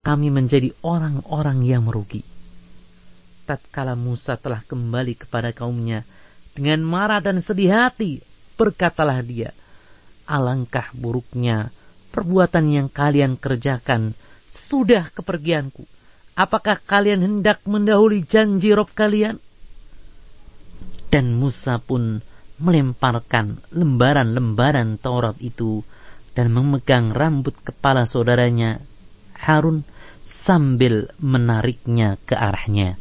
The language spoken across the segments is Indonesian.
kami menjadi orang-orang yang merugi. Tatkala Musa telah kembali kepada kaumnya dengan marah dan sedih hati, berkatalah dia, alangkah buruknya perbuatan yang kalian kerjakan sudah kepergianku. Apakah kalian hendak mendahului janji Rob kalian? Dan Musa pun melemparkan lembaran-lembaran Taurat itu dan memegang rambut kepala saudaranya Harun sambil menariknya ke arahnya.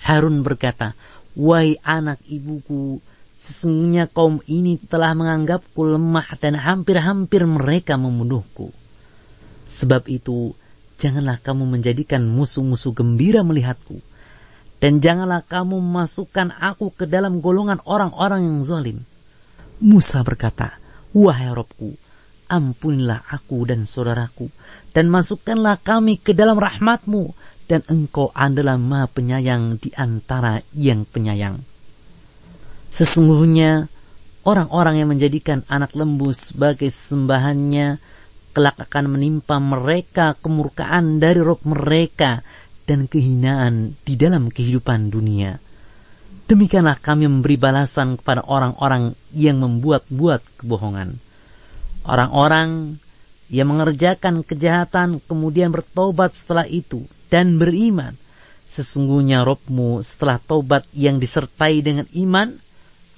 Harun berkata, Wahai anak ibuku, sesungguhnya kaum ini telah menganggapku lemah dan hampir-hampir mereka membunuhku. Sebab itu, janganlah kamu menjadikan musuh-musuh gembira melihatku. Dan janganlah kamu memasukkan aku ke dalam golongan orang-orang yang zalim. Musa berkata, Wahai Robku, ampunilah aku dan saudaraku, dan masukkanlah kami ke dalam rahmatmu, dan engkau adalah maha penyayang di antara yang penyayang. Sesungguhnya, orang-orang yang menjadikan anak lembu sebagai sembahannya kelak akan menimpa mereka kemurkaan dari roh mereka dan kehinaan di dalam kehidupan dunia. Demikianlah kami memberi balasan kepada orang-orang yang membuat-buat kebohongan. Orang-orang yang mengerjakan kejahatan kemudian bertobat setelah itu dan beriman. Sesungguhnya Robmu setelah tobat yang disertai dengan iman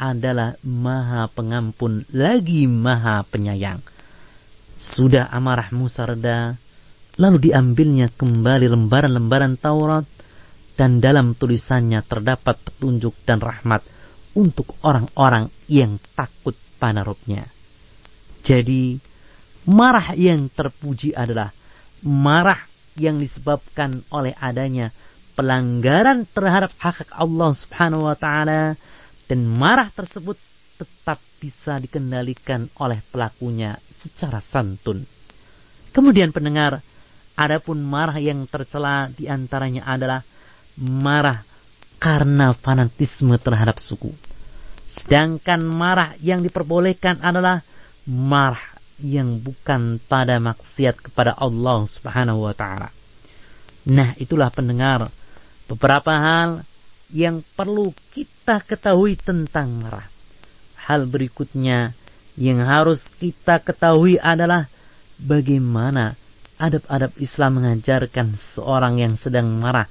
adalah maha pengampun lagi maha penyayang. Sudah amarah Musa reda, lalu diambilnya kembali lembaran-lembaran Taurat, dan dalam tulisannya terdapat petunjuk dan rahmat untuk orang-orang yang takut pada Robnya. Jadi, marah yang terpuji adalah marah yang disebabkan oleh adanya pelanggaran terhadap hak Allah Subhanahu wa taala dan marah tersebut tetap bisa dikendalikan oleh pelakunya secara santun. Kemudian pendengar, adapun marah yang tercela di antaranya adalah marah karena fanatisme terhadap suku. Sedangkan marah yang diperbolehkan adalah marah yang bukan pada maksiat kepada Allah Subhanahu wa taala. Nah, itulah pendengar beberapa hal yang perlu kita ketahui tentang marah. Hal berikutnya yang harus kita ketahui adalah bagaimana adab-adab Islam mengajarkan seorang yang sedang marah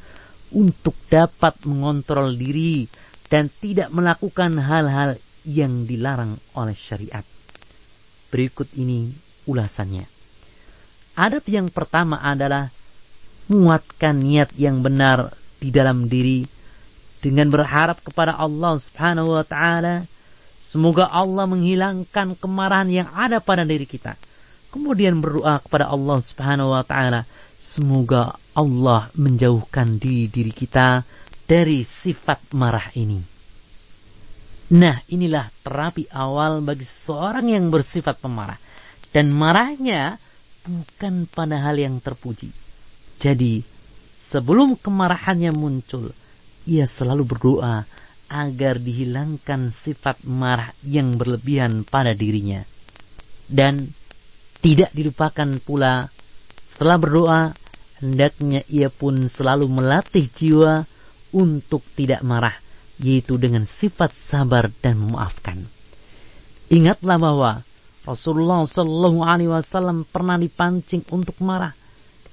untuk dapat mengontrol diri dan tidak melakukan hal-hal yang dilarang oleh syariat. Berikut ini ulasannya. Adab yang pertama adalah muatkan niat yang benar di dalam diri dengan berharap kepada Allah Subhanahu wa taala Semoga Allah menghilangkan kemarahan yang ada pada diri kita. Kemudian berdoa kepada Allah Subhanahu wa taala, semoga Allah menjauhkan di diri kita dari sifat marah ini. Nah, inilah terapi awal bagi seorang yang bersifat pemarah. Dan marahnya bukan pada hal yang terpuji. Jadi, sebelum kemarahannya muncul, ia selalu berdoa agar dihilangkan sifat marah yang berlebihan pada dirinya. Dan tidak dilupakan pula setelah berdoa, hendaknya ia pun selalu melatih jiwa untuk tidak marah, yaitu dengan sifat sabar dan memaafkan. Ingatlah bahwa Rasulullah Shallallahu Alaihi Wasallam pernah dipancing untuk marah,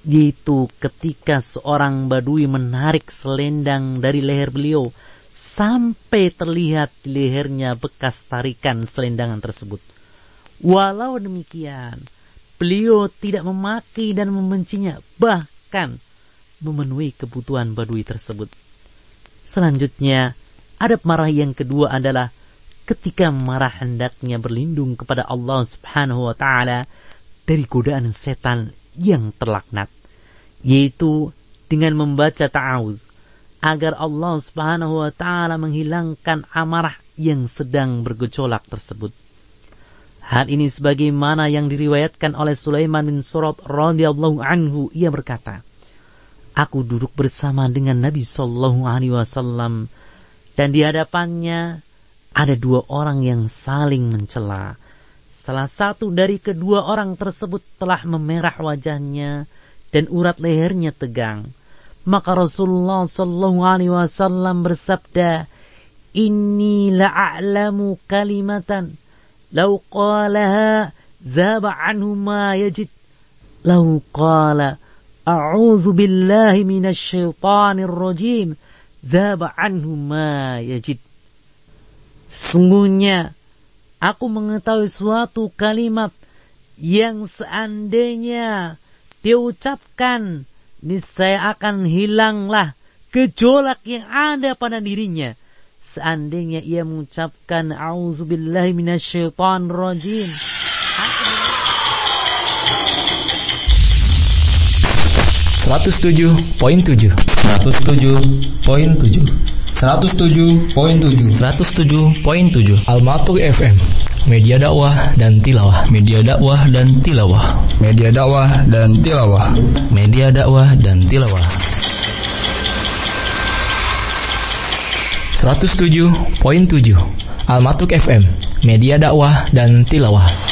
yaitu ketika seorang badui menarik selendang dari leher beliau sampai terlihat di lehernya bekas tarikan selendangan tersebut. Walau demikian, beliau tidak memaki dan membencinya, bahkan memenuhi kebutuhan badui tersebut. Selanjutnya, adab marah yang kedua adalah ketika marah hendaknya berlindung kepada Allah Subhanahu wa taala dari godaan setan yang terlaknat, yaitu dengan membaca ta'awuz agar Allah Subhanahu wa taala menghilangkan amarah yang sedang bergejolak tersebut. Hal ini sebagaimana yang diriwayatkan oleh Sulaiman bin Surat radhiyallahu anhu ia berkata, Aku duduk bersama dengan Nabi sallallahu alaihi wasallam dan di hadapannya ada dua orang yang saling mencela. Salah satu dari kedua orang tersebut telah memerah wajahnya dan urat lehernya tegang. Maka Rasulullah sallallahu alaihi wasallam bersabda, "Inni la'alamu kalimatan law qalaha dhaba anhu ma yajid." Law qala A'udzu billahi minasy syaithanir rajim dhaba anhu ma yajid. Sungguhnya aku mengetahui suatu kalimat yang seandainya diucapkan niscaya akan hilanglah gejolak yang ada pada dirinya seandainya ia mengucapkan auzubillahi minasyaitonir rajim 107.7 107.7 107.7 107.7 Almatur FM Media dakwah dan tilawah Media dakwah dan tilawah Media dakwah dan tilawah Media dakwah dan tilawah 107.7 Almatuk FM Media dakwah dan tilawah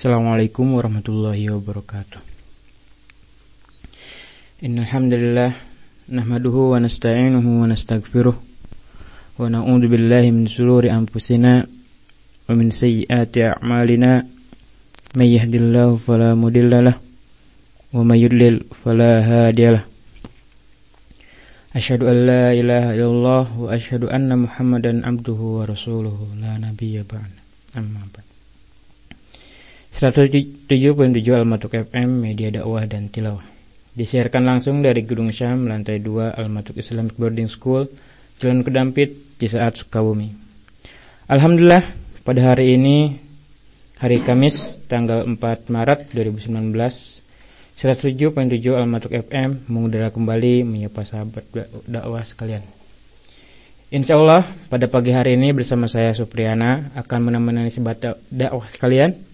Assalamualaikum warahmatullahi wabarakatuh. Innal hamdalillah nahmaduhu wa nasta'inuhu wa nastaghfiruh wa na'udzu billahi min shururi anfusina wa min sayyiati a'malina may yahdihillahu fala wa may yudlil fala hadiyalah. Asyhadu an la ilaha illallah wa asyhadu anna Muhammadan abduhu wa rasuluhu la nabiyya ba'da. Amma ba'd. 107.7 Almatuk FM, media dakwah dan tilawah. Disiarkan langsung dari Gedung Syam, lantai 2 Almatuk Islamic Boarding School, Jalan Kedampit, Cisaat, Sukabumi. Alhamdulillah, pada hari ini, hari Kamis, tanggal 4 Maret 2019, 107.7 Almatuk FM mengudara kembali menyapa sahabat dakwah sekalian. Insya Allah pada pagi hari ini bersama saya Supriyana akan menemani sahabat dakwah sekalian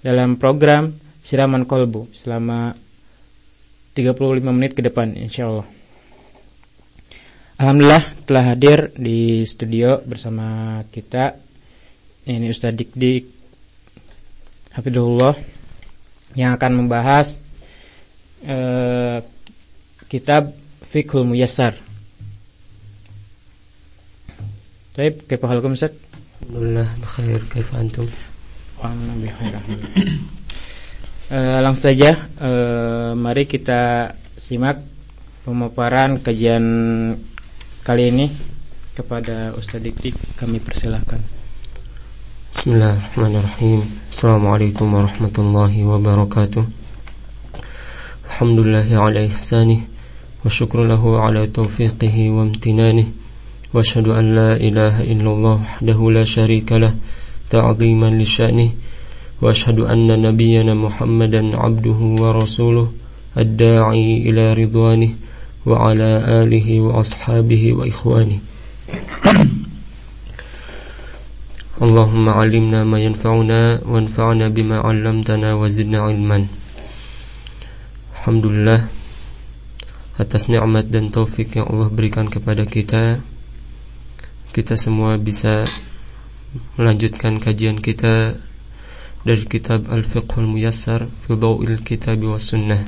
dalam program Siraman Kolbu selama 35 menit ke depan insya Allah. Alhamdulillah telah hadir di studio bersama kita ini Ustaz Dik Dik Hafidullah yang akan membahas uh, kitab Fiqhul Muyassar. Baik, kaifa halukum Ustaz? Alhamdulillah, bikhair. Kaifa antum? Uh, langsung saja uh, mari kita simak pemaparan kajian kali ini kepada Ustaz Dik kami persilahkan. Bismillahirrahmanirrahim. Assalamualaikum warahmatullahi wabarakatuh. Alhamdulillahi ala ihsanih Wa syukru lahu ala taufiqihi wa amtinanih Wa ashadu an la ilaha illallah wahdahu la sharika lah تعظيما لشأنه وأشهد أن نبينا محمدا عبده ورسوله الداعي إلى رضوانه وعلى آله وأصحابه وإخوانه اللهم علمنا ما ينفعنا وانفعنا بما علمتنا وزدنا علما Alhamdulillah atas nikmat dan taufik yang Allah berikan kepada kita kita semua bisa melanjutkan kajian kita dari kitab Al-Fiqhul Muyassar fi Dhawil Kitab wa Sunnah.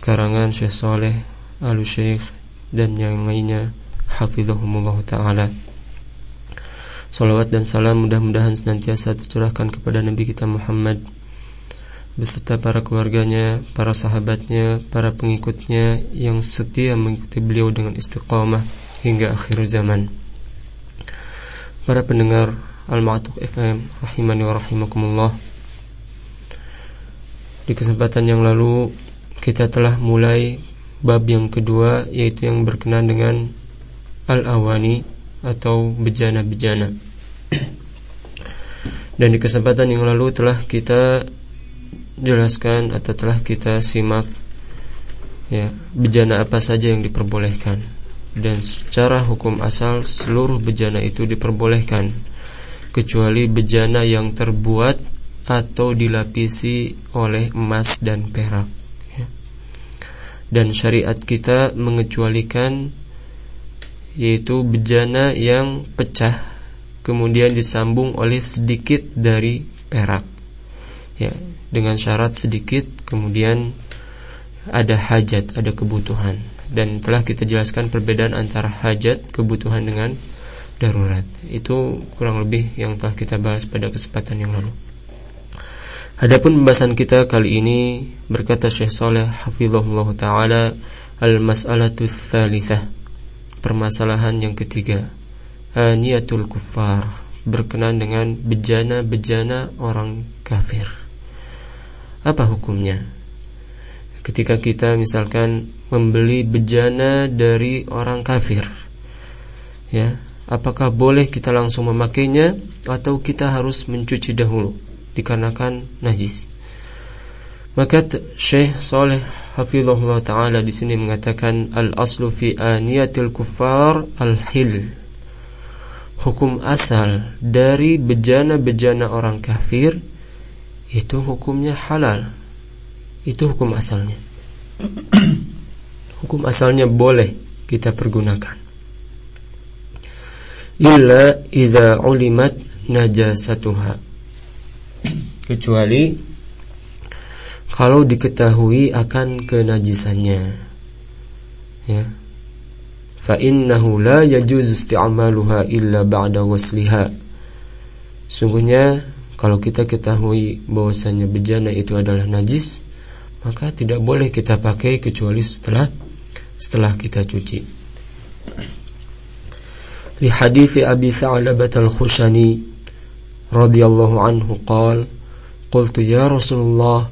Karangan Syekh Saleh Al-Syekh dan yang lainnya hafizahumullah taala. Salawat dan salam mudah-mudahan senantiasa tercurahkan kepada Nabi kita Muhammad. Beserta para keluarganya, para sahabatnya, para pengikutnya yang setia mengikuti beliau dengan istiqamah hingga akhir zaman para pendengar Al-Ma'atuq FM rahimani wa rahimakumullah. Di kesempatan yang lalu kita telah mulai bab yang kedua yaitu yang berkenaan dengan al-awani atau bejana-bejana. Dan di kesempatan yang lalu telah kita jelaskan atau telah kita simak ya bejana apa saja yang diperbolehkan dan secara hukum asal seluruh bejana itu diperbolehkan. Kecuali bejana yang terbuat atau dilapisi oleh emas dan perak ya. dan syariat kita mengecualikan yaitu bejana yang pecah kemudian disambung oleh sedikit dari perak ya. Dengan syarat sedikit kemudian ada hajat, ada kebutuhan dan telah kita jelaskan perbedaan antara hajat, kebutuhan dengan darurat. Itu kurang lebih yang telah kita bahas pada kesempatan yang lalu. Adapun pembahasan kita kali ini berkata Syekh Saleh hafizahullah taala al-mas'alatu tsalisah. Permasalahan yang ketiga, aniyatul kuffar, berkenan dengan bejana-bejana orang kafir. Apa hukumnya? Ketika kita misalkan membeli bejana dari orang kafir, ya, apakah boleh kita langsung memakainya atau kita harus mencuci dahulu dikarenakan najis. Maka Syekh Saleh Hafizahullah taala di sini mengatakan al aslu fi aniyatil kuffar al hil. Hukum asal dari bejana-bejana orang kafir itu hukumnya halal. Itu hukum asalnya. hukum asalnya boleh kita pergunakan. Illa idza ulimat najasatuha. Kecuali kalau diketahui akan kenajisannya. Ya. Fa innahu la yajuzu isti'maluha illa ba'da wasliha. Sungguhnya kalau kita ketahui bahwasanya bejana itu adalah najis maka tidak boleh kita pakai kecuali setelah setelah kita cuci. Di hadis Abi Sa'labah Al-Khushani radhiyallahu anhu qala qultu ya Rasulullah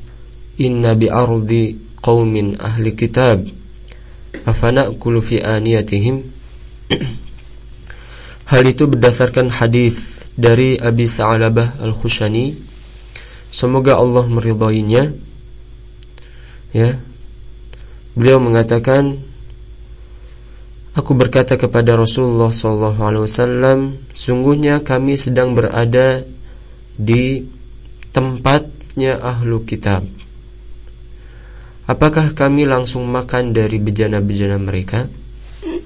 inna bi ardi qaumin ahli kitab afana'kulu fi aniyatihim Hal itu berdasarkan hadis dari Abi Sa'labah Al-Khushani. Semoga Allah meridhoinya. Ya. Beliau mengatakan Aku berkata kepada Rasulullah SAW, sungguhnya kami sedang berada di tempatnya ahlu kitab. Apakah kami langsung makan dari bejana-bejana mereka?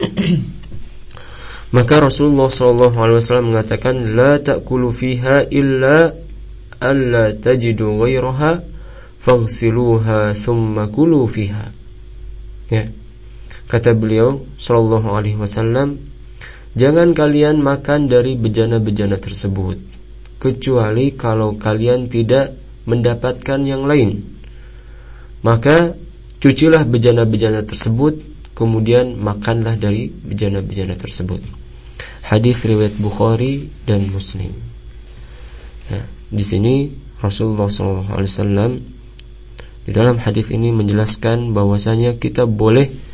Maka Rasulullah SAW mengatakan, La ta'kulu fiha illa alla tajidu ghairaha faghsiluha thumma kulu fiha. Ya. Kata beliau sallallahu alaihi wasallam, "Jangan kalian makan dari bejana-bejana tersebut kecuali kalau kalian tidak mendapatkan yang lain. Maka cucilah bejana-bejana tersebut, kemudian makanlah dari bejana-bejana tersebut." Hadis riwayat Bukhari dan Muslim. Ya, di sini Rasulullah SAW di dalam hadis ini menjelaskan bahwasanya kita boleh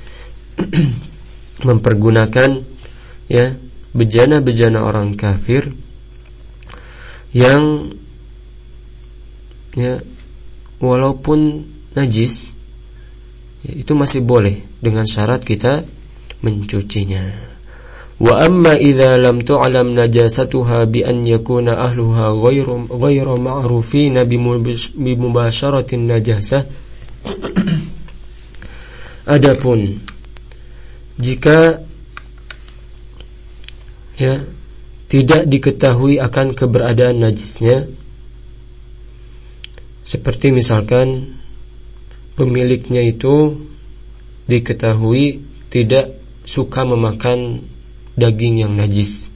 mempergunakan ya bejana-bejana orang kafir yang ya walaupun najis ya, itu masih boleh dengan syarat kita mencucinya. Wa amma idza lam tu'lam najasatuha bi an yakuna ahluha ghairu ghairu ma'rufin bi mubasharatin najasah Adapun jika ya tidak diketahui akan keberadaan najisnya seperti misalkan pemiliknya itu diketahui tidak suka memakan daging yang najis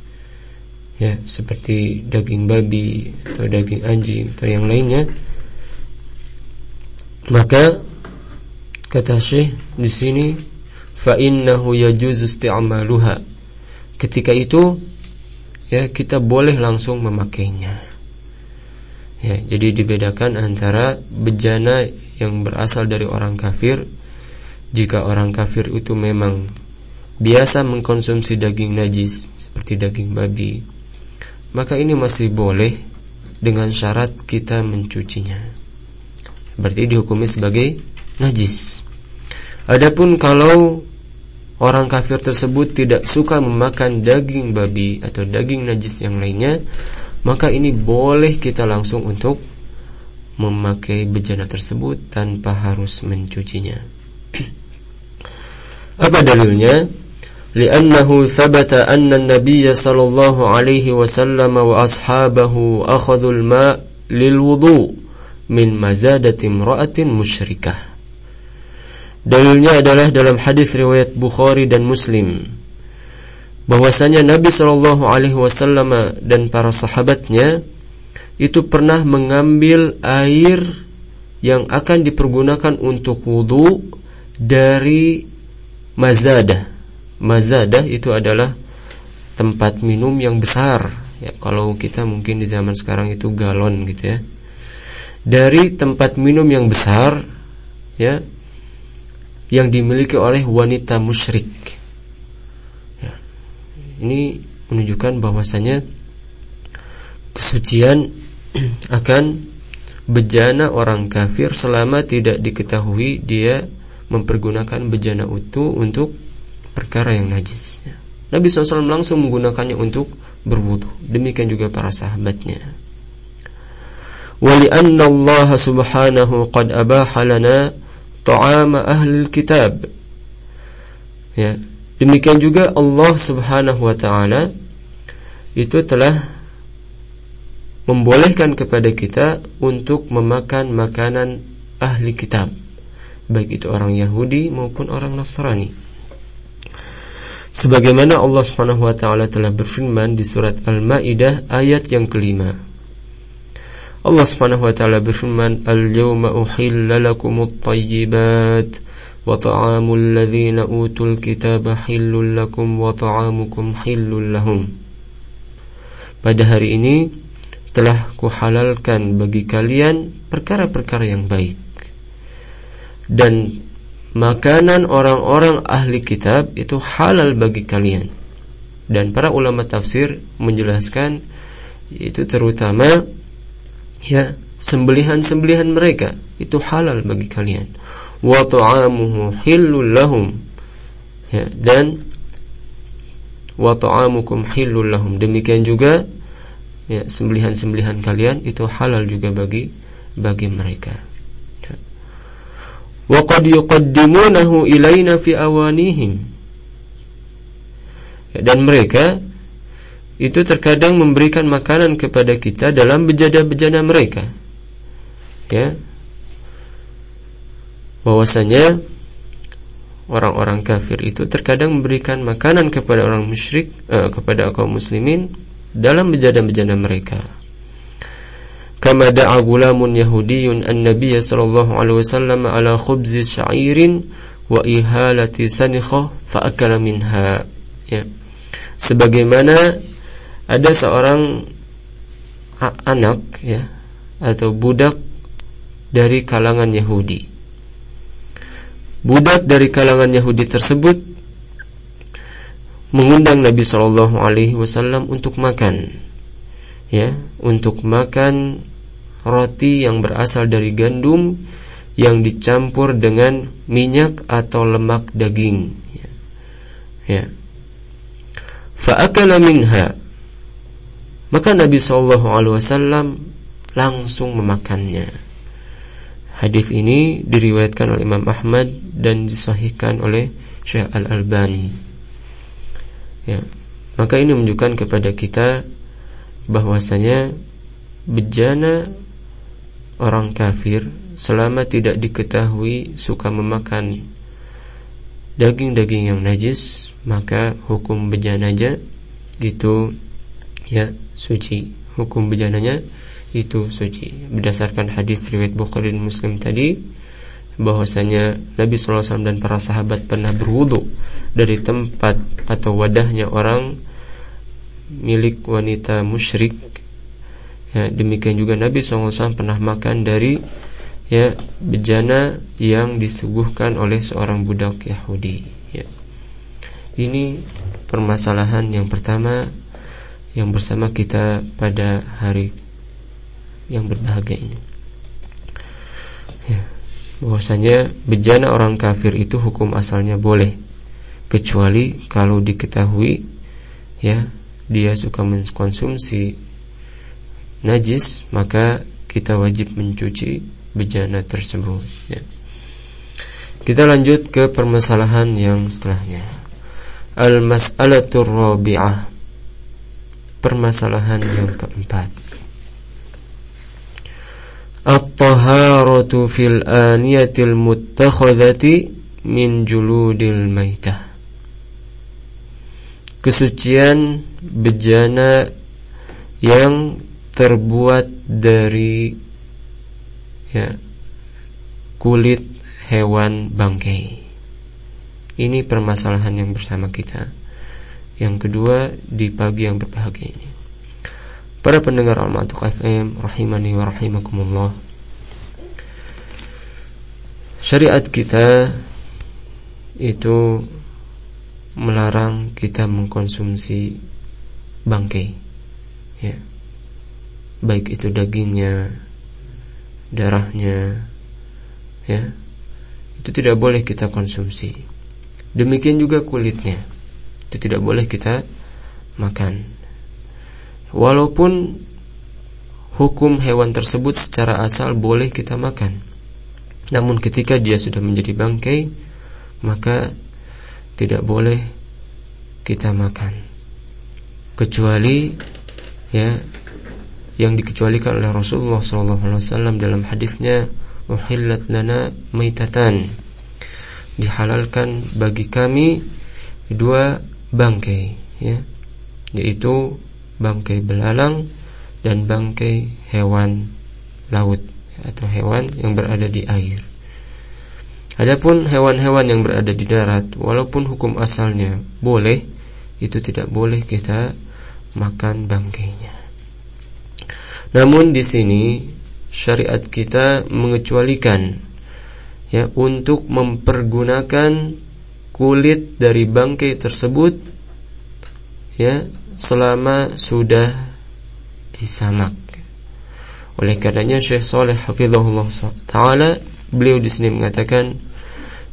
ya seperti daging babi atau daging anjing atau yang lainnya maka kata Syekh di sini fa innahu yajuzu isti'maluha. Ketika itu ya kita boleh langsung memakainya. Ya, jadi dibedakan antara bejana yang berasal dari orang kafir jika orang kafir itu memang biasa mengkonsumsi daging najis seperti daging babi maka ini masih boleh dengan syarat kita mencucinya berarti dihukumi sebagai najis adapun kalau orang kafir tersebut tidak suka memakan daging babi atau daging najis yang lainnya, maka ini boleh kita langsung untuk memakai bejana tersebut tanpa harus mencucinya. Apa dalilnya? لأنه ثبت أن النبي صلى الله عليه وسلم وأصحابه أخذوا الماء للوضوء min mazadati imra'atin musyrikah. Dalilnya adalah dalam hadis riwayat Bukhari dan Muslim bahwasanya Nabi Shallallahu alaihi wasallam dan para sahabatnya itu pernah mengambil air yang akan dipergunakan untuk wudhu dari mazadah. Mazadah itu adalah tempat minum yang besar. Ya, kalau kita mungkin di zaman sekarang itu galon gitu ya. Dari tempat minum yang besar ya yang dimiliki oleh wanita musyrik. Ya. Ini menunjukkan bahwasanya kesucian akan bejana orang kafir selama tidak diketahui dia mempergunakan bejana itu untuk perkara yang najis. Ya. Nabi SAW langsung menggunakannya untuk berwudhu. Demikian juga para sahabatnya. Wali subhanahu qad abaha ta'ama ahli kitab. Ya, demikian juga Allah Subhanahu wa taala itu telah membolehkan kepada kita untuk memakan makanan ahli kitab. Baik itu orang Yahudi maupun orang Nasrani. Sebagaimana Allah Subhanahu wa taala telah berfirman di surat Al-Maidah ayat yang kelima Allah Subhanahu wa taala berfirman al-yawma uhilla lakumut tayyibat wa ta'amul ladzina utul kitaba hillul lakum wa ta'amukum hillul lahum. Pada hari ini telah kuhalalkan bagi kalian perkara-perkara yang baik. Dan makanan orang-orang ahli kitab itu halal bagi kalian. Dan para ulama tafsir menjelaskan itu terutama ya sembelihan-sembelihan mereka itu halal bagi kalian wa ta'amuhu hillul lahum ya dan wa ta'amukum hillul lahum demikian juga ya sembelihan-sembelihan kalian itu halal juga bagi bagi mereka. Ya. Wa qad yuqaddimunahu ilaina fi awanihim. Ya, dan mereka itu terkadang memberikan makanan kepada kita dalam bejana-bejana mereka. Ya. Bahwasanya orang-orang kafir itu terkadang memberikan makanan kepada orang musyrik eh, kepada kaum muslimin dalam bejana-bejana mereka. Kama da'a gulamun Yahudiyun an-nabiy sallallahu alaihi wasallam ala khubz sya'irin wa ihalati sanikha fa akala minha. Ya. Sebagaimana ada seorang anak ya atau budak dari kalangan Yahudi. Budak dari kalangan Yahudi tersebut mengundang Nabi Shallallahu Alaihi Wasallam untuk makan, ya, untuk makan roti yang berasal dari gandum yang dicampur dengan minyak atau lemak daging. Ya. ya. Faakala. Maka Nabi Shallallahu Alaihi Wasallam langsung memakannya. Hadis ini diriwayatkan oleh Imam Ahmad dan disahihkan oleh Syekh Al Albani. Ya. Maka ini menunjukkan kepada kita bahwasanya bejana orang kafir selama tidak diketahui suka memakan daging-daging yang najis maka hukum bejananya itu ya suci hukum bejananya itu suci berdasarkan hadis riwayat Bukhari dan Muslim tadi bahwasanya Nabi SAW dan para sahabat pernah berwudu dari tempat atau wadahnya orang milik wanita musyrik. Ya, demikian juga Nabi SAW pernah makan dari ya bejana yang disuguhkan oleh seorang budak Yahudi. Ya. Ini permasalahan yang pertama yang bersama kita pada hari yang berbahagia ini. Ya bahwasanya bejana orang kafir itu hukum asalnya boleh kecuali kalau diketahui ya dia suka mengkonsumsi najis maka kita wajib mencuci bejana tersebut ya. Kita lanjut ke permasalahan yang setelahnya. Al-mas'alatur rabi'ah. Permasalahan yang keempat. At-taharatu fil aniyatil muttakhadhati min juludil maitah Kesucian bejana yang terbuat dari ya kulit hewan bangkai. Ini permasalahan yang bersama kita. Yang kedua di pagi yang berbahagia ini. Para pendengar Al-Ma'tuq FM rahimani wa rahimakumullah. Syariat kita itu melarang kita mengkonsumsi bangkai. Ya. Baik itu dagingnya, darahnya, ya. Itu tidak boleh kita konsumsi. Demikian juga kulitnya. Itu tidak boleh kita makan. Walaupun hukum hewan tersebut secara asal boleh kita makan. Namun ketika dia sudah menjadi bangkai, maka tidak boleh kita makan. Kecuali ya yang dikecualikan oleh Rasulullah SAW dalam hadisnya uhillat lana maitatan dihalalkan bagi kami dua bangkai ya yaitu bangkai belalang dan bangkai hewan laut atau hewan yang berada di air. Adapun hewan-hewan yang berada di darat, walaupun hukum asalnya boleh, itu tidak boleh kita makan bangkainya. Namun di sini syariat kita mengecualikan ya untuk mempergunakan kulit dari bangkai tersebut ya selama sudah disamak. Oleh karenanya Syekh Saleh hafizahullah taala beliau di sini mengatakan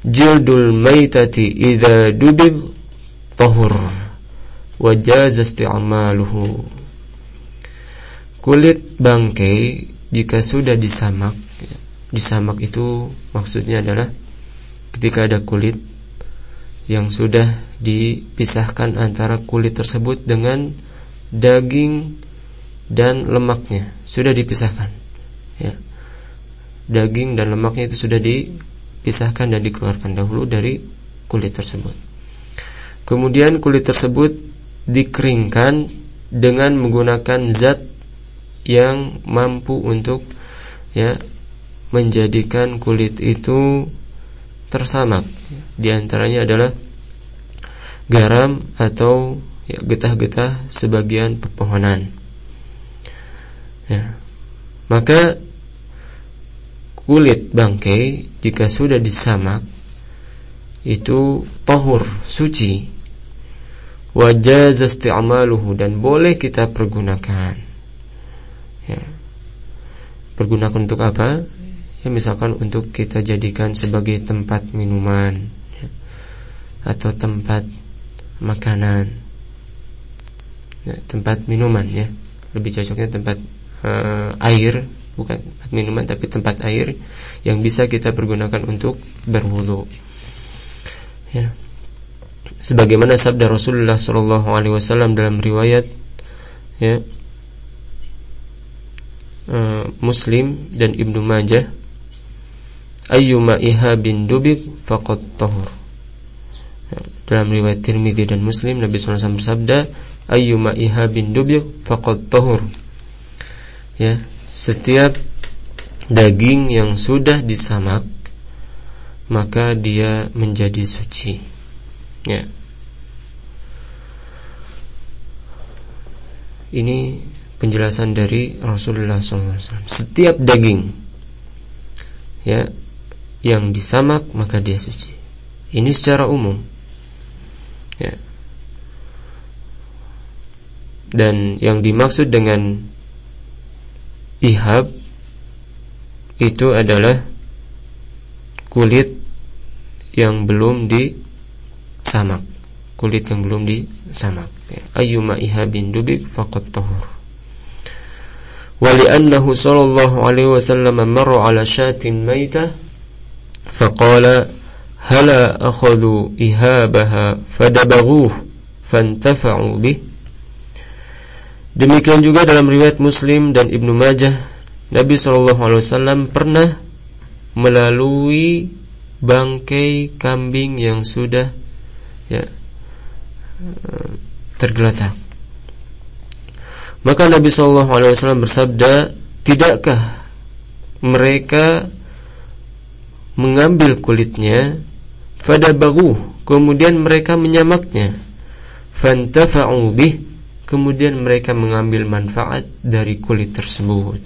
jildul maitati idza dubid tahur wa jaz isti'maluhu. Kulit bangkai jika sudah disamak disamak itu maksudnya adalah ketika ada kulit yang sudah dipisahkan antara kulit tersebut dengan daging dan lemaknya. Sudah dipisahkan. Ya. Daging dan lemaknya itu sudah dipisahkan dan dikeluarkan dahulu dari kulit tersebut. Kemudian kulit tersebut dikeringkan dengan menggunakan zat yang mampu untuk ya menjadikan kulit itu tersamak. Di antaranya adalah garam atau ya, getah-getah sebagian pepohonan. Ya. Maka kulit bangkai jika sudah disamak itu tohur suci wajah isti'maluhu dan boleh kita pergunakan. Ya. Pergunakan untuk apa? Ya misalkan untuk kita jadikan sebagai tempat minuman ya, atau tempat makanan. Ya, tempat minuman ya. Lebih cocoknya tempat uh, air bukan tempat minuman tapi tempat air yang bisa kita pergunakan untuk berwudu. Ya. Sebagaimana sabda Rasulullah Shallallahu Alaihi Wasallam dalam riwayat ya uh, Muslim dan Ibnu Majah ayyuma ihabin dubik faqad tahur. Dalam riwayat Tirmidzi dan Muslim Nabi SAW bersabda ayyuma ihabin dubik faqad tahur. Ya setiap daging yang sudah disamak maka dia menjadi suci. Ya. Ini penjelasan dari Rasulullah SAW setiap daging ya yang disamak maka dia suci. Ini secara umum. Ya. Dan yang dimaksud dengan ihab itu adalah kulit yang belum disamak. Kulit yang belum disamak. Ya. Ayyuma ihabin dubik faqad tahur. ولأنه صلى الله عليه وسلم مر على شاة ميتة فقال هلا أخذوا إهابها فدبغوه فانتفعوا به Demikian juga dalam riwayat Muslim dan Ibnu Majah Nabi Shallallahu Alaihi Wasallam pernah melalui bangkai kambing yang sudah ya tergeletak. Maka Nabi Shallallahu Alaihi Wasallam bersabda, tidakkah mereka mengambil kulitnya, bagu, kemudian mereka menyamaknya, fantafa'u bih, kemudian mereka mengambil manfaat dari kulit tersebut.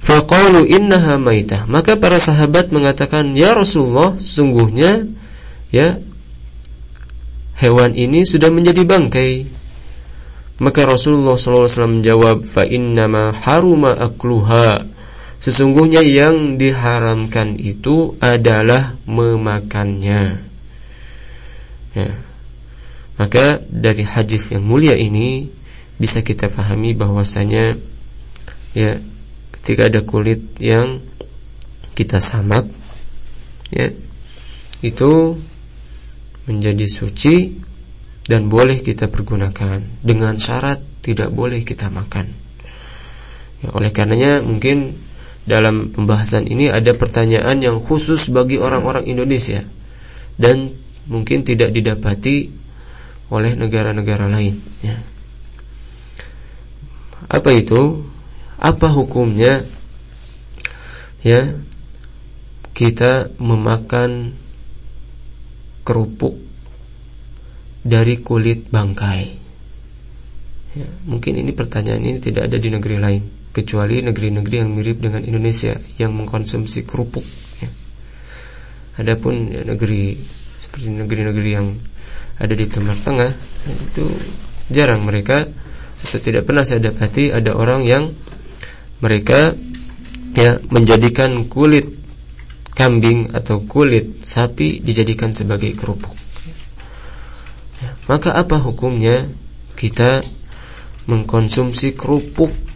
Faqalu innaha maitah. Maka para sahabat mengatakan, "Ya Rasulullah, sungguhnya ya hewan ini sudah menjadi bangkai." Maka Rasulullah SAW menjawab, "Fa innama haruma akluha." Sesungguhnya yang diharamkan itu adalah memakannya. Ya. Maka dari hadis yang mulia ini bisa kita pahami bahwasanya ya ketika ada kulit yang kita samak ya itu menjadi suci dan boleh kita pergunakan dengan syarat tidak boleh kita makan. Ya, oleh karenanya mungkin dalam pembahasan ini ada pertanyaan yang khusus bagi orang-orang Indonesia dan mungkin tidak didapati oleh negara-negara lain. Ya. Apa itu? Apa hukumnya ya kita memakan kerupuk dari kulit bangkai? Ya, mungkin ini pertanyaan ini tidak ada di negeri lain kecuali negeri-negeri yang mirip dengan Indonesia yang mengkonsumsi kerupuk. Ya. Adapun ya, negeri seperti negeri-negeri yang ada di Timur Tengah itu jarang mereka atau tidak pernah saya dapati ada orang yang mereka ya menjadikan kulit kambing atau kulit sapi dijadikan sebagai kerupuk. Ya, maka apa hukumnya kita mengkonsumsi kerupuk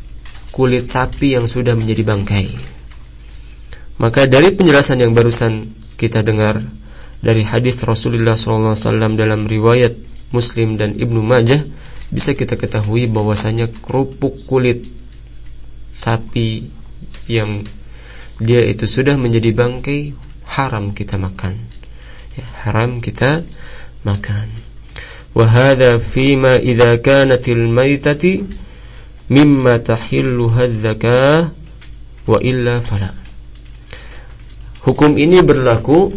kulit sapi yang sudah menjadi bangkai? Maka dari penjelasan yang barusan kita dengar dari hadis Rasulullah SAW dalam riwayat Muslim dan Ibnu Majah bisa kita ketahui bahwasanya kerupuk kulit sapi yang dia itu sudah menjadi bangkai haram kita makan ya, haram kita makan mimma tahilluha zakah wa illa fala hukum ini berlaku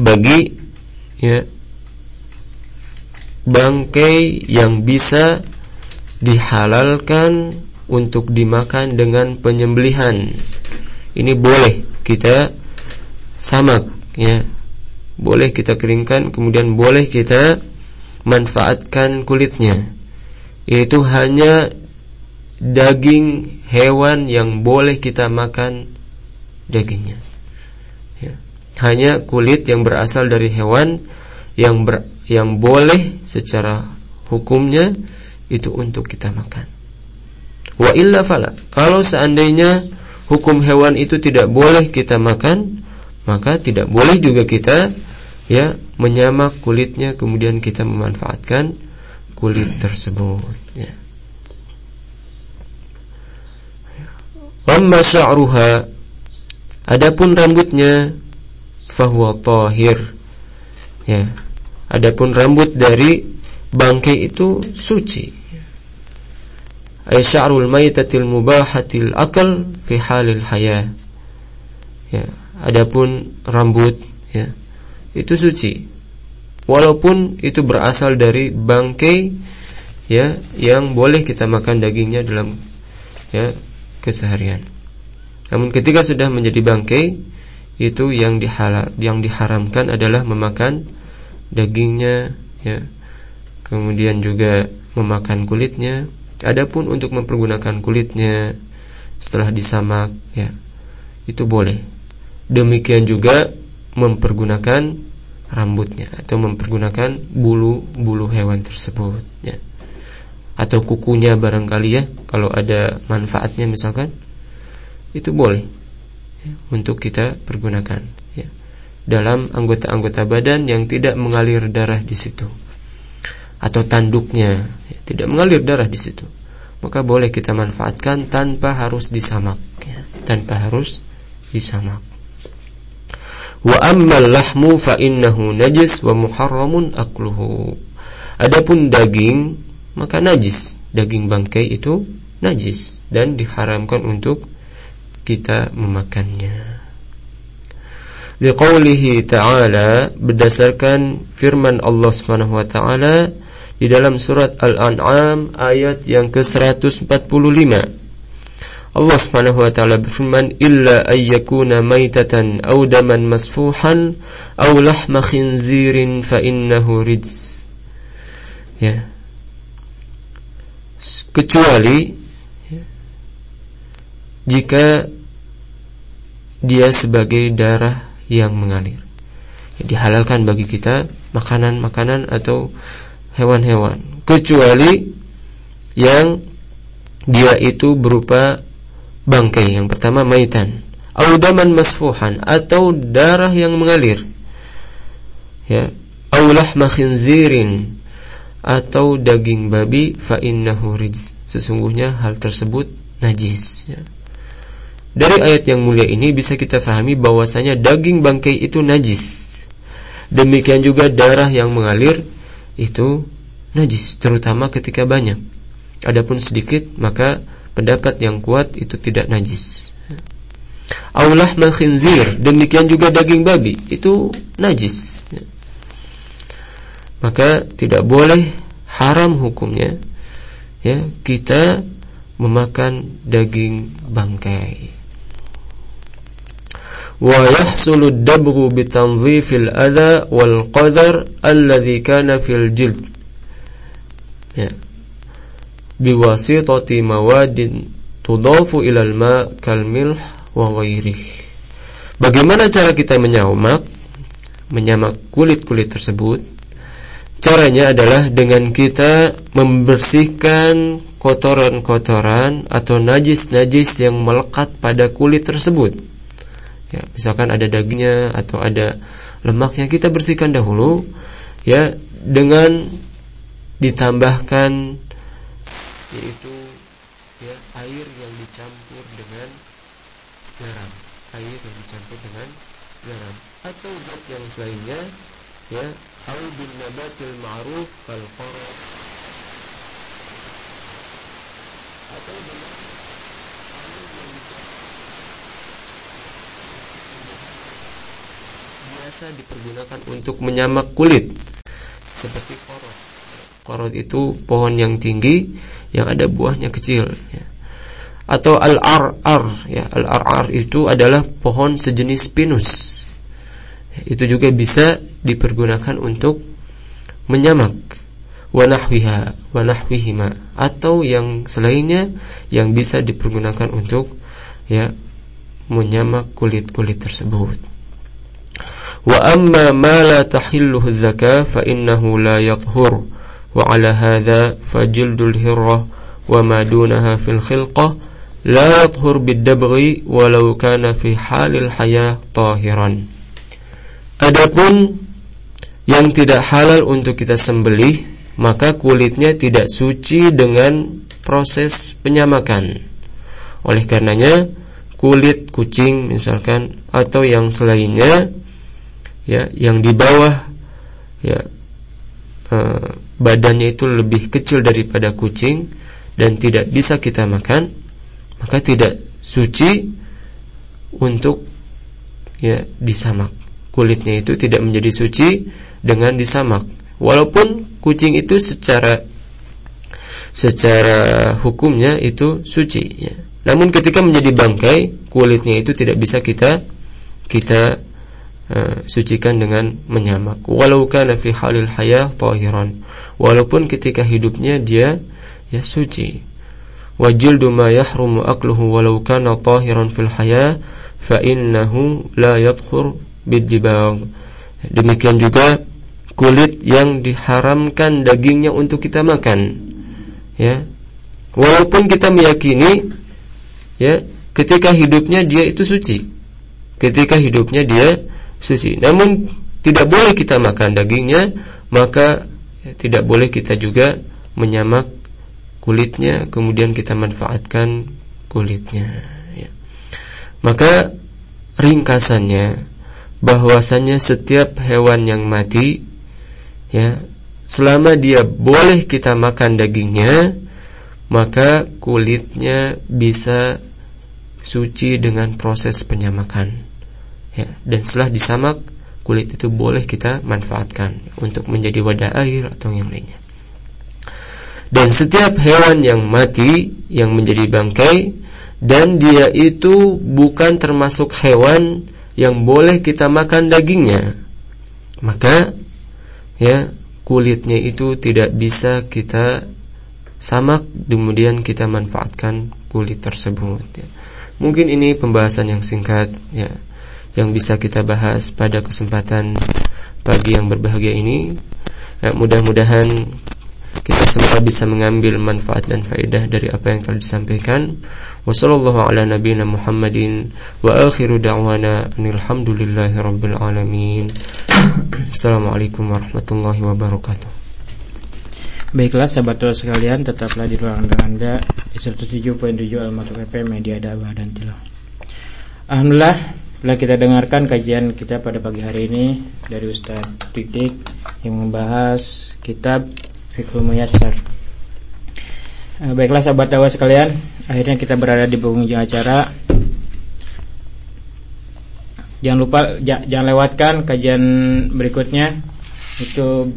bagi ya bangkai yang bisa dihalalkan untuk dimakan dengan penyembelihan. Ini boleh kita samak ya. Boleh kita keringkan kemudian boleh kita manfaatkan kulitnya. Itu hanya daging hewan yang boleh kita makan dagingnya. Ya. Hanya kulit yang berasal dari hewan yang ber, yang boleh secara hukumnya itu untuk kita makan. Wa illa fala. Kalau seandainya hukum hewan itu tidak boleh kita makan, maka tidak boleh juga kita ya menyamak kulitnya kemudian kita memanfaatkan kulit tersebut ya. Amma sya'ruha Adapun rambutnya fahuwa tahir. Ya. Adapun rambut dari bangkai itu suci ay sya'rul maitatil mubahatil akal fi halil haya. Ya, adapun rambut ya, itu suci. Walaupun itu berasal dari bangkai ya yang boleh kita makan dagingnya dalam ya keseharian. Namun ketika sudah menjadi bangkai itu yang dihala, yang diharamkan adalah memakan dagingnya ya. Kemudian juga memakan kulitnya Adapun untuk mempergunakan kulitnya setelah disamak ya itu boleh. Demikian juga mempergunakan rambutnya atau mempergunakan bulu-bulu hewan tersebut ya. Atau kukunya barangkali ya kalau ada manfaatnya misalkan itu boleh ya, untuk kita pergunakan ya. Dalam anggota-anggota badan yang tidak mengalir darah di situ atau tanduknya ya, tidak mengalir darah di situ maka boleh kita manfaatkan tanpa harus disamak ya. tanpa harus disamak wa ammal lahmu fa innahu najis wa muharramun akluhu adapun daging maka najis daging bangkai itu najis dan diharamkan untuk kita memakannya liqaulihi ta'ala berdasarkan firman Allah Subhanahu wa taala di dalam surat Al-An'am ayat yang ke-145. Allah Subhanahu wa taala berfirman illa ayyakuna maitatan aw daman masfuhan aw lahma khinzirin fa innahu rijs. Ya. Kecuali jika dia sebagai darah yang mengalir. Ya, dihalalkan bagi kita makanan-makanan atau hewan-hewan. Kecuali yang dia itu berupa bangkai. Yang pertama maitan. Audaman masfuhan atau darah yang mengalir. Ya aulah khinzirin atau daging babi fa innahu rijz sesungguhnya hal tersebut najis ya. Dari ayat yang mulia ini bisa kita fahami bahwasanya daging bangkai itu najis. Demikian juga darah yang mengalir itu najis terutama ketika banyak. Adapun sedikit maka pendapat yang kuat itu tidak najis. Aulah khinzir demikian juga daging babi itu najis maka tidak boleh haram hukumnya ya kita memakan daging bangkai. Wa yahsulu ad-dabru bi tanzifil adha wal qadar alladhi kana fil jild. Ya. Biwasitati mawadin tudafu ila al-ma' kal milh wa ghairihi bagaimana cara kita menyamak menyamak kulit-kulit tersebut? Caranya adalah dengan kita membersihkan kotoran-kotoran atau najis-najis yang melekat pada kulit tersebut. Ya misalkan ada dagingnya atau ada lemaknya kita bersihkan dahulu ya dengan ditambahkan yaitu ya air yang dicampur dengan garam. Air yang dicampur dengan garam. Atau zat yang selainnya ya ma'ruf kal atau dengan biasa dipergunakan untuk menyamak kulit seperti korot. Korot itu pohon yang tinggi yang ada buahnya kecil ya. Atau al-ar-ar ya, al-ar-ar itu adalah pohon sejenis pinus. Itu juga bisa dipergunakan untuk menyamak wanahwiha wanahwihima atau yang selainnya yang bisa dipergunakan untuk ya menyamak kulit-kulit tersebut. Wa amma ma la tahilluhu zaka fa innahu la yathhur wa ala hadha fa jildul hira wa ma dunaha fil khilqah la yathhur bid dabri walau kana fi halil haya tahiran. Adapun yang tidak halal untuk kita sembelih maka kulitnya tidak suci dengan proses penyamakan. Oleh karenanya kulit kucing misalkan atau yang selainnya ya yang di bawah ya uh, badannya itu lebih kecil daripada kucing dan tidak bisa kita makan maka tidak suci untuk ya disamak kulitnya itu tidak menjadi suci dengan disamak. Walaupun kucing itu secara secara hukumnya itu suci ya. namun ketika menjadi bangkai kulitnya itu tidak bisa kita kita uh, sucikan dengan menyamak. Walau kana fi halil hayah tahiran. Walaupun ketika hidupnya dia ya suci. Wajildu ma yahrumu akluhu walau kana tahiran fil hayah fa innahu la yadkhur bidibag demikian juga kulit yang diharamkan dagingnya untuk kita makan ya walaupun kita meyakini ya ketika hidupnya dia itu suci ketika hidupnya dia suci. Namun tidak boleh kita makan dagingnya, maka ya, tidak boleh kita juga menyamak kulitnya kemudian kita manfaatkan kulitnya ya. maka ringkasannya bahwasanya setiap hewan yang mati ya selama dia boleh kita makan dagingnya maka kulitnya bisa suci dengan proses penyamakan. Ya dan setelah disamak kulit itu boleh kita manfaatkan untuk menjadi wadah air atau yang lainnya. Dan setiap hewan yang mati yang menjadi bangkai dan dia itu bukan termasuk hewan yang boleh kita makan dagingnya maka ya kulitnya itu tidak bisa kita samak kemudian kita manfaatkan kulit tersebut ya. Mungkin ini pembahasan yang singkat ya yang bisa kita bahas pada kesempatan pagi yang berbahagia ini. Ya, mudah-mudahan kita semua bisa mengambil manfaat dan faedah dari apa yang telah disampaikan. Assalamualaikum warahmatullahi wabarakatuh. Baiklah sahabat doa sekalian, tetaplah di ruangan Anda di 107.7 Almatuk FM Media Dakwah dan Tilau. Alhamdulillah, telah kita dengarkan kajian kita pada pagi hari ini dari Ustaz Titik yang membahas kitab Fiqhul Muyassar. Eh, baiklah sahabat dakwah sekalian, akhirnya kita berada di penghujung acara. Jangan lupa jangan lewatkan kajian berikutnya itu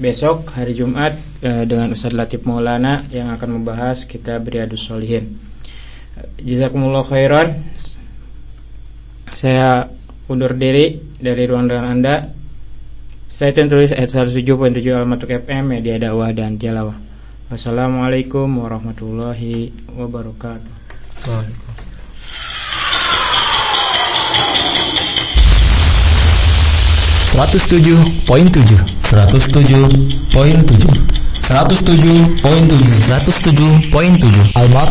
besok hari Jumat eh, dengan Ustadz Latif Maulana yang akan membahas kita Riyadus Solihin. Jazakumullah khairan. Saya undur diri dari ruang dengan Anda. Saya tulis ayat 107.7 Almatuk FM Media Dakwah dan Tialawah. Wassalamualaikum warahmatullahi wabarakatuh. Waalaikumsalam. 107.7 107.7 107.7 107.7 107.7 Almat